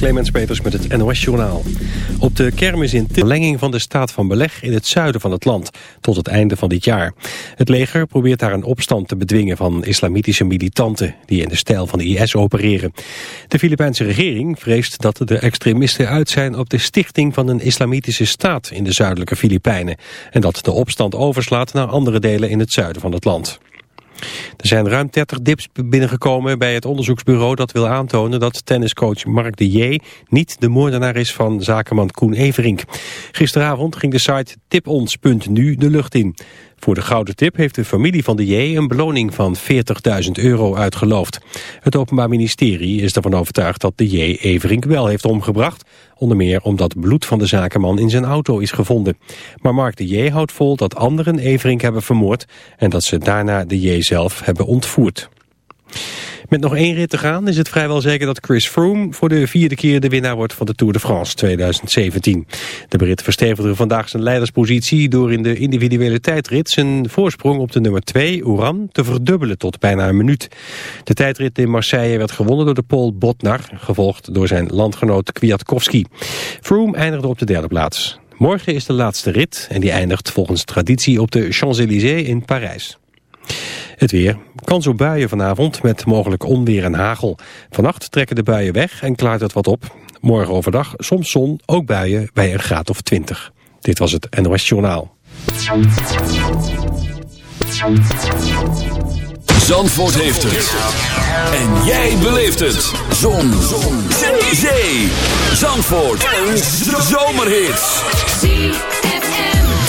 Clemens Peters met het NOS Journaal. Op de kermis in verlenging van de staat van beleg in het zuiden van het land... tot het einde van dit jaar. Het leger probeert daar een opstand te bedwingen van islamitische militanten... die in de stijl van de IS opereren. De Filipijnse regering vreest dat de extremisten uit zijn... op de stichting van een islamitische staat in de zuidelijke Filipijnen... en dat de opstand overslaat naar andere delen in het zuiden van het land. Er zijn ruim 30 dips binnengekomen bij het onderzoeksbureau dat wil aantonen dat tenniscoach Mark de J. niet de moordenaar is van zakenman Koen Everink. Gisteravond ging de site tipons.nu de lucht in. Voor de gouden tip heeft de familie van de J een beloning van 40.000 euro uitgeloofd. Het Openbaar Ministerie is ervan overtuigd dat de J Everink wel heeft omgebracht. Onder meer omdat bloed van de zakenman in zijn auto is gevonden. Maar Mark de J houdt vol dat anderen Everink hebben vermoord... en dat ze daarna de J zelf hebben ontvoerd. Met nog één rit te gaan is het vrijwel zeker dat Chris Froome voor de vierde keer de winnaar wordt van de Tour de France 2017. De Brit verstevigde vandaag zijn leiderspositie door in de individuele tijdrit zijn voorsprong op de nummer 2, Oran, te verdubbelen tot bijna een minuut. De tijdrit in Marseille werd gewonnen door de Paul Botnar, gevolgd door zijn landgenoot Kwiatkowski. Froome eindigde op de derde plaats. Morgen is de laatste rit en die eindigt volgens traditie op de Champs-Élysées in Parijs. Het weer. Kans op buien vanavond met mogelijk onweer en hagel. Vannacht trekken de buien weg en klaart het wat op. Morgen overdag soms zon, ook buien bij een graad of 20. Dit was het NOS Journaal. Zandvoort heeft het. En jij beleeft het. Zon. zon. Zee. Zandvoort. Een zomerhit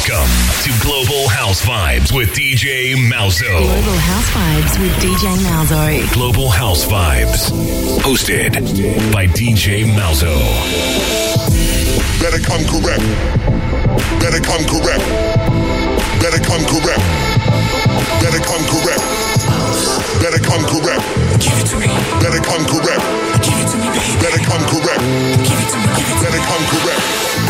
Welcome to Global House Vibes with DJ Malzo. Global House Vibes with DJ Malzo. Global House Vibes. Hosted by DJ Malzo. Better come correct. Better come correct. Better come correct. Better come correct. Better come correct. Give it to me. Better come correct. Give it to me, baby. Better come correct. Give it to me. Give it to me. Better come correct.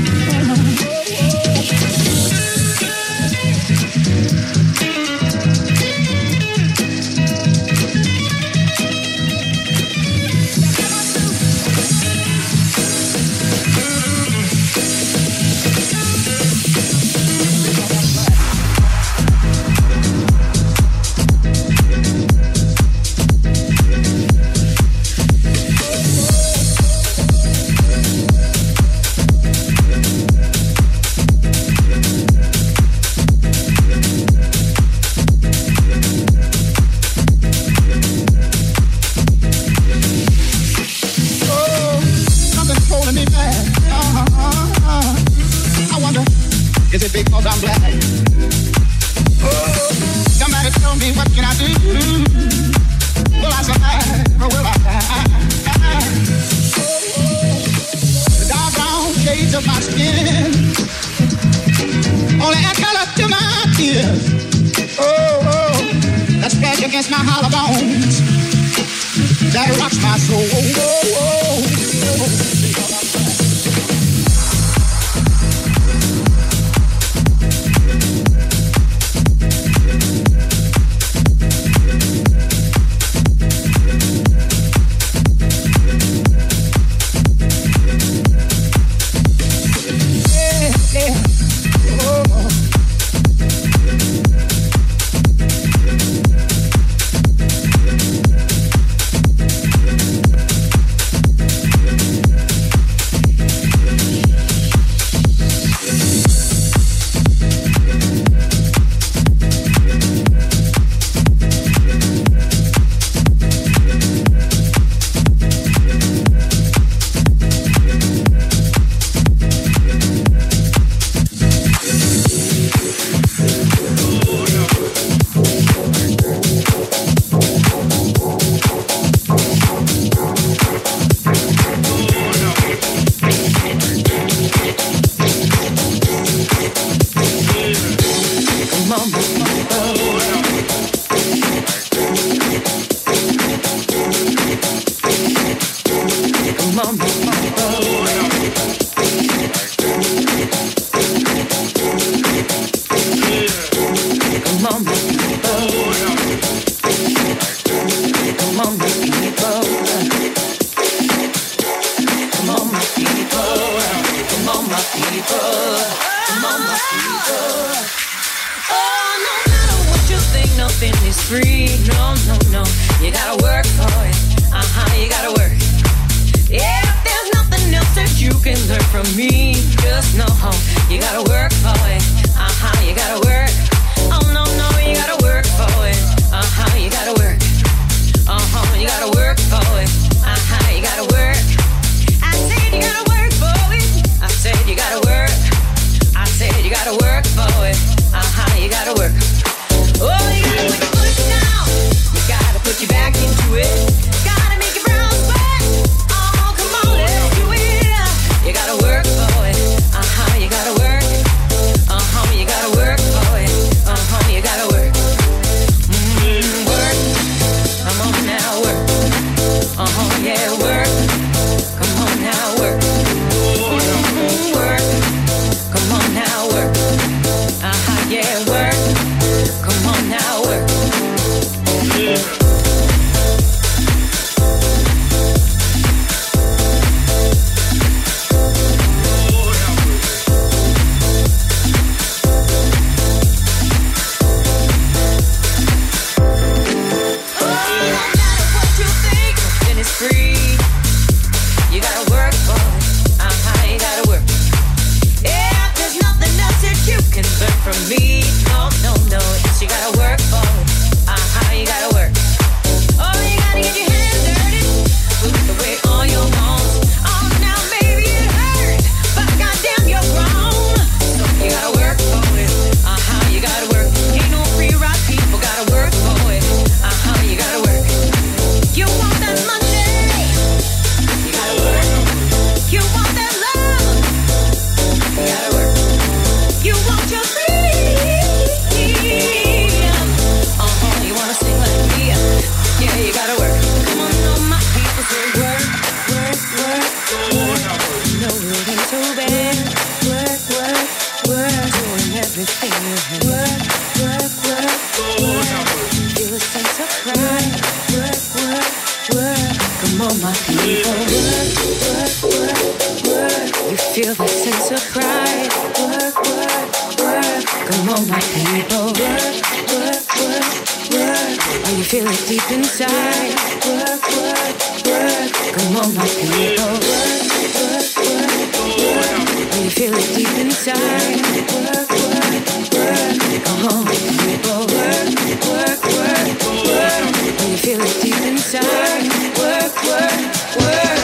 my people. Work, work, work, work. When you feel it deep inside. Work, work, work. Come on, my people. Work, work, work, work. When you feel it deep inside. Work, work, work. Come on, my people. Work, work, work, work. When you feel it deep inside. Work, work, work.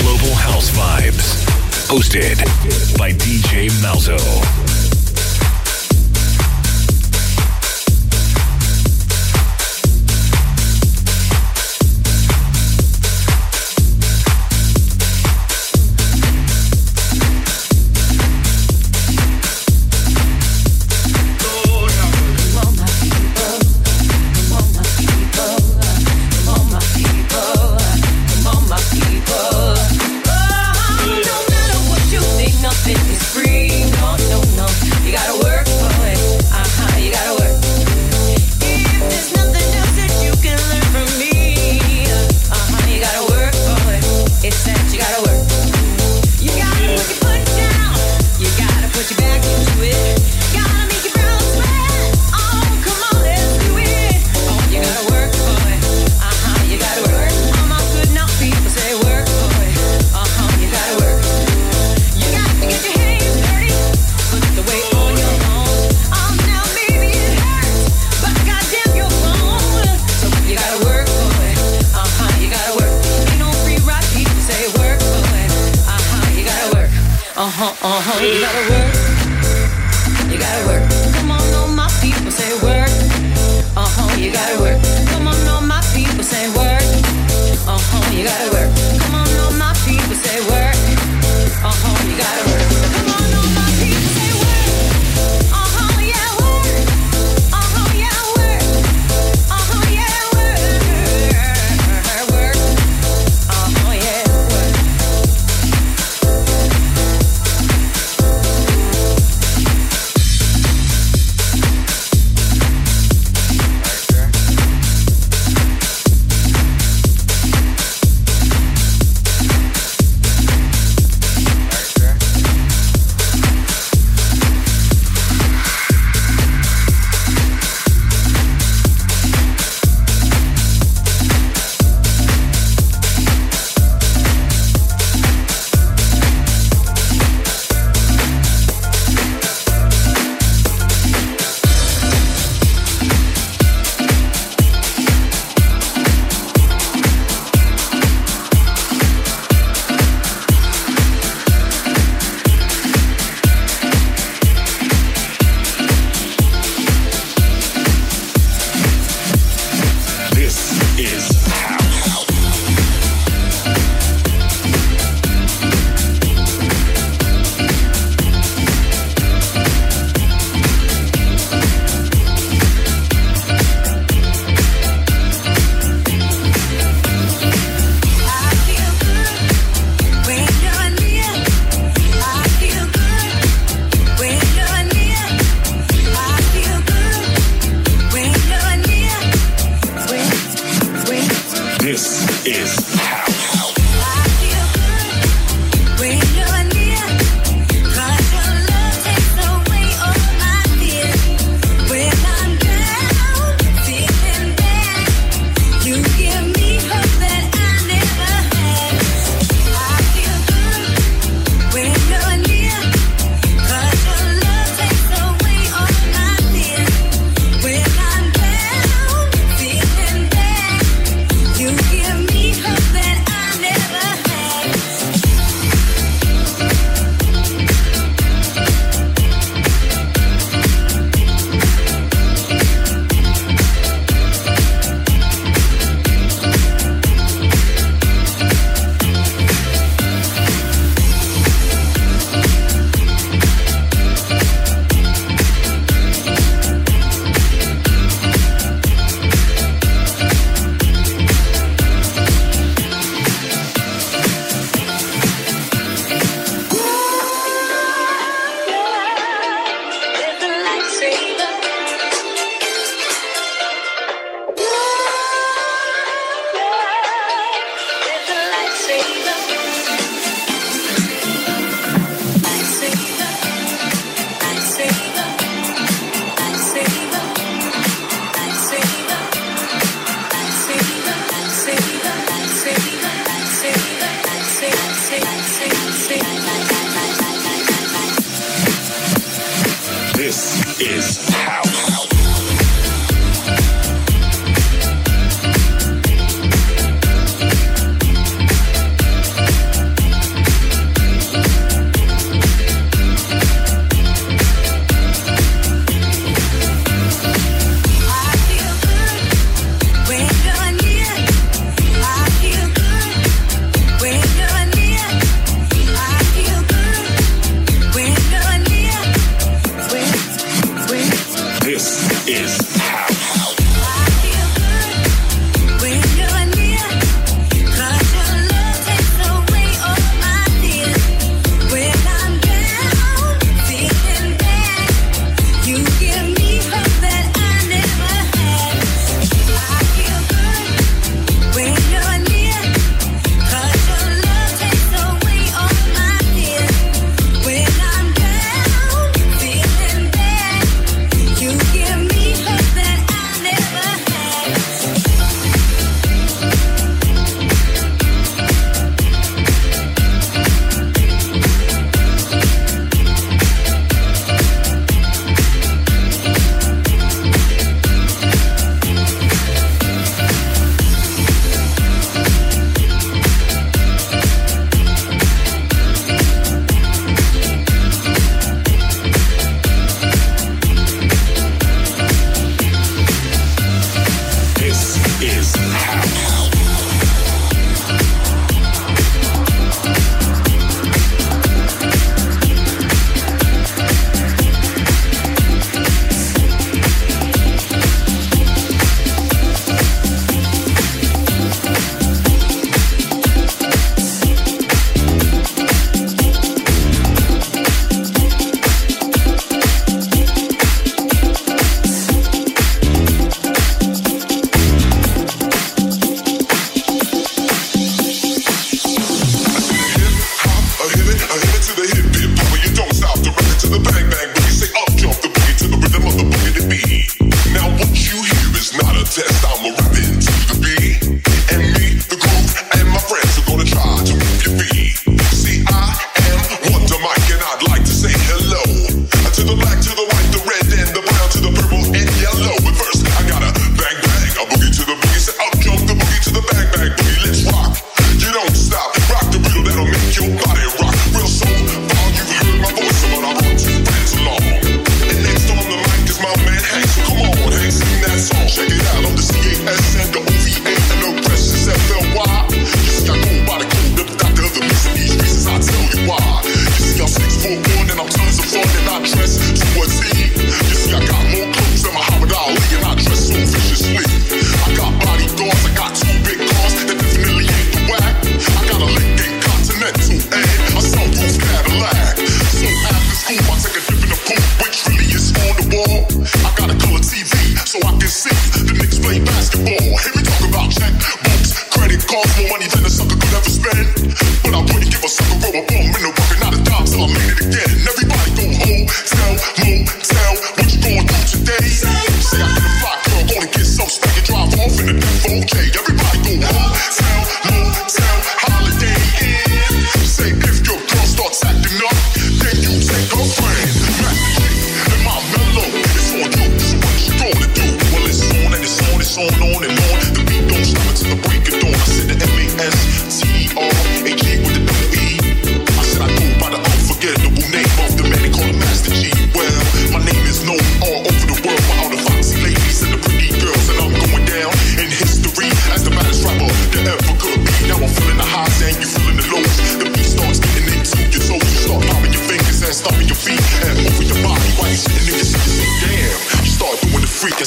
Global House Vibes. Hosted by DJ Malzo.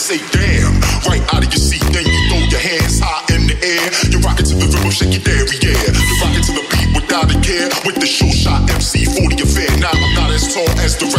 say damn. Right out of your seat, then you throw your hands high in the air. You rock it to the rhythm, shake your dairy, yeah. You rock it to the beat without a care. With the show shot MC 40 affair. Now I'm not as tall as the rest.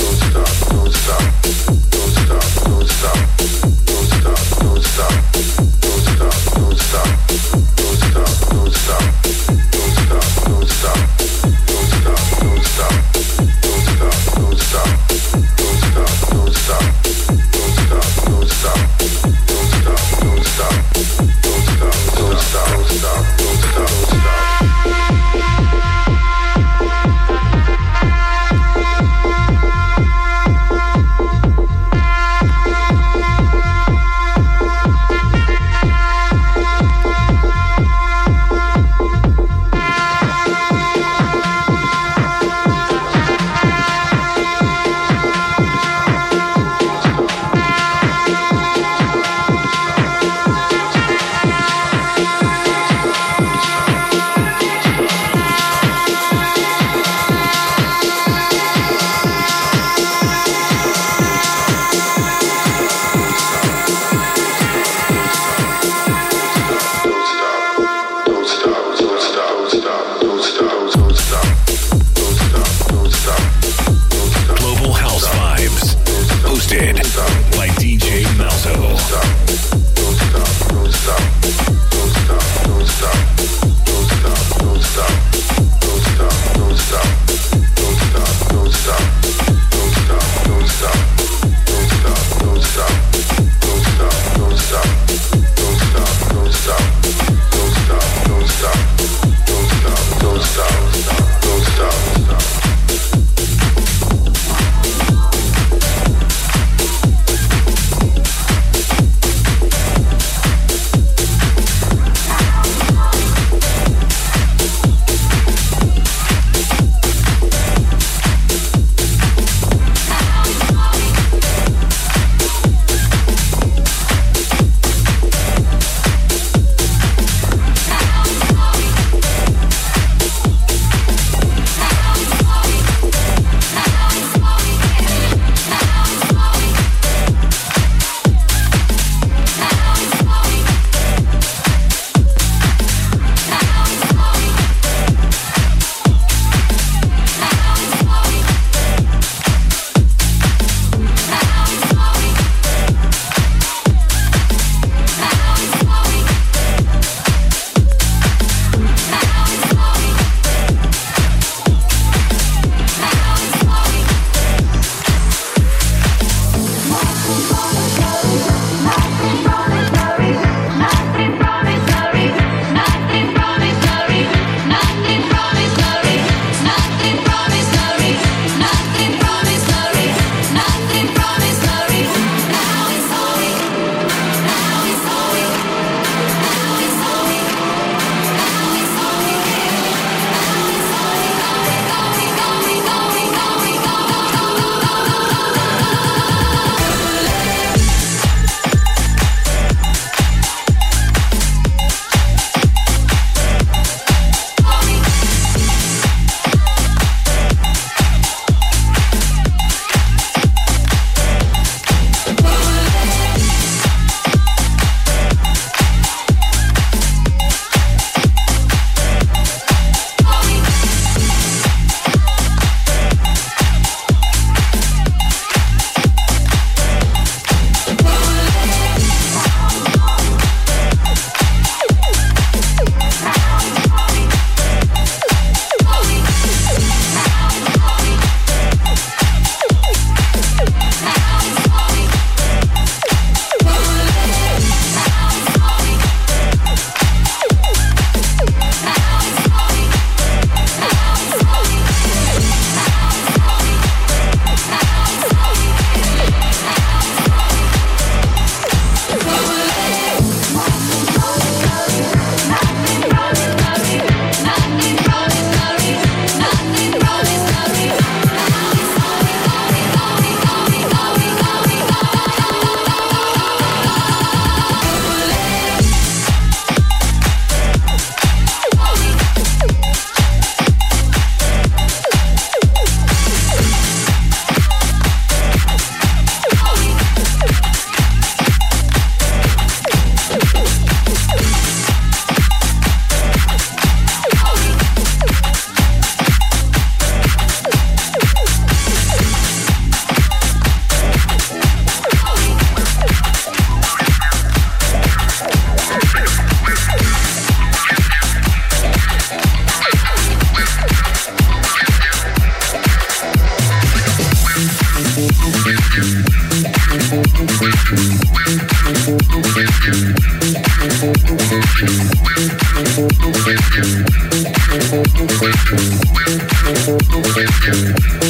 Thank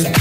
you.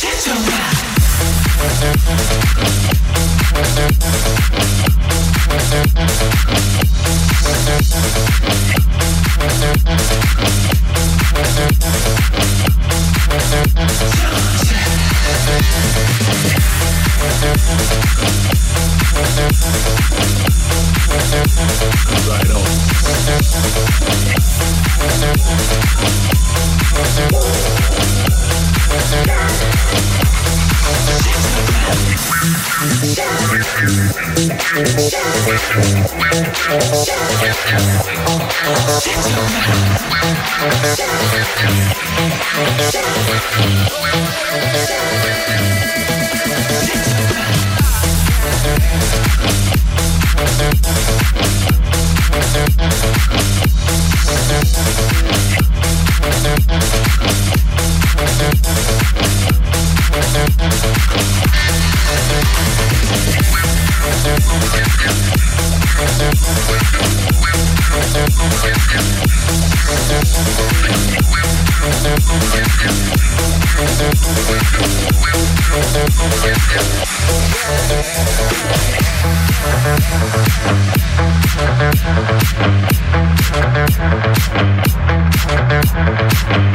Get your back. Thank you. Thank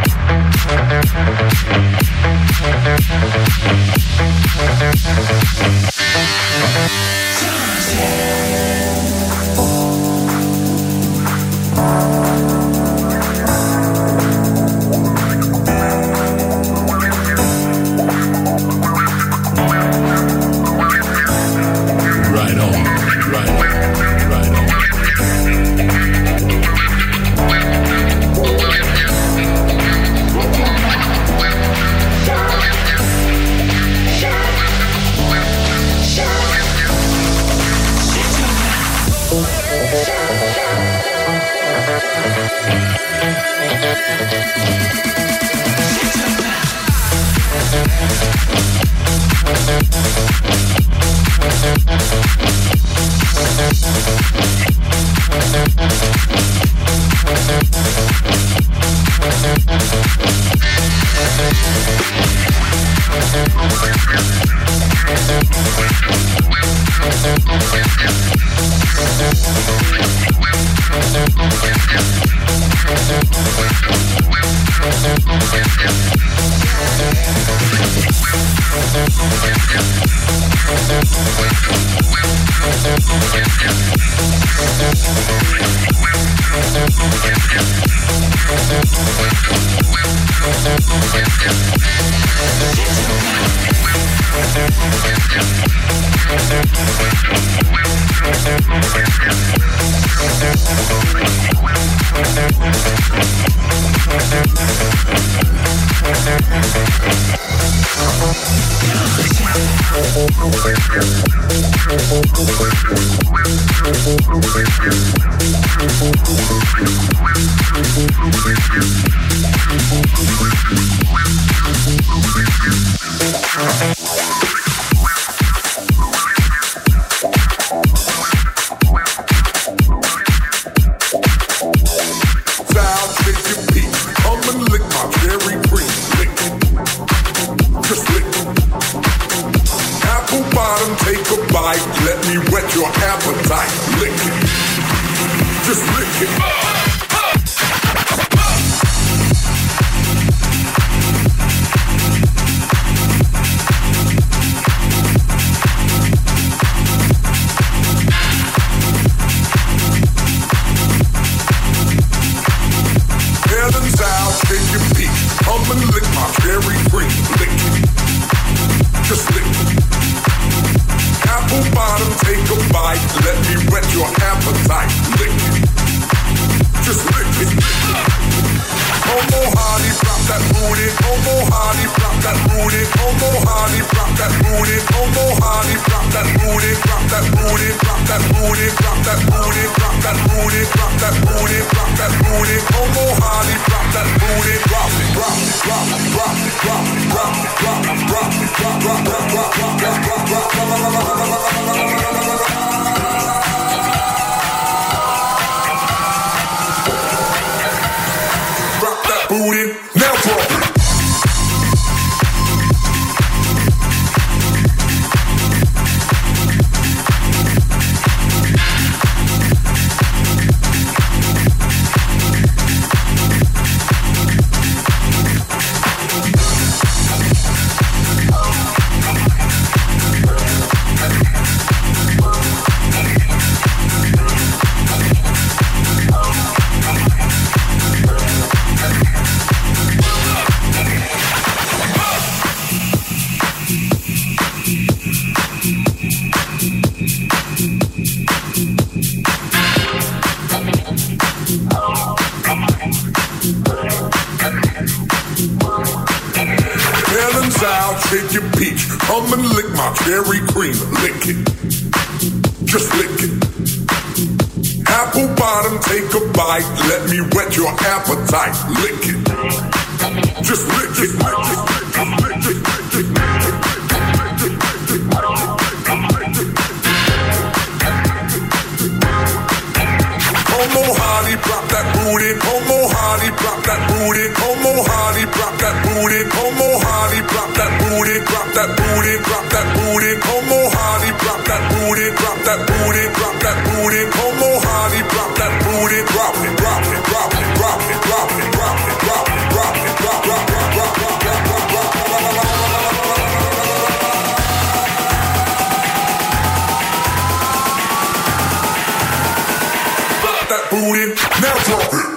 Val, booty. Now drop it.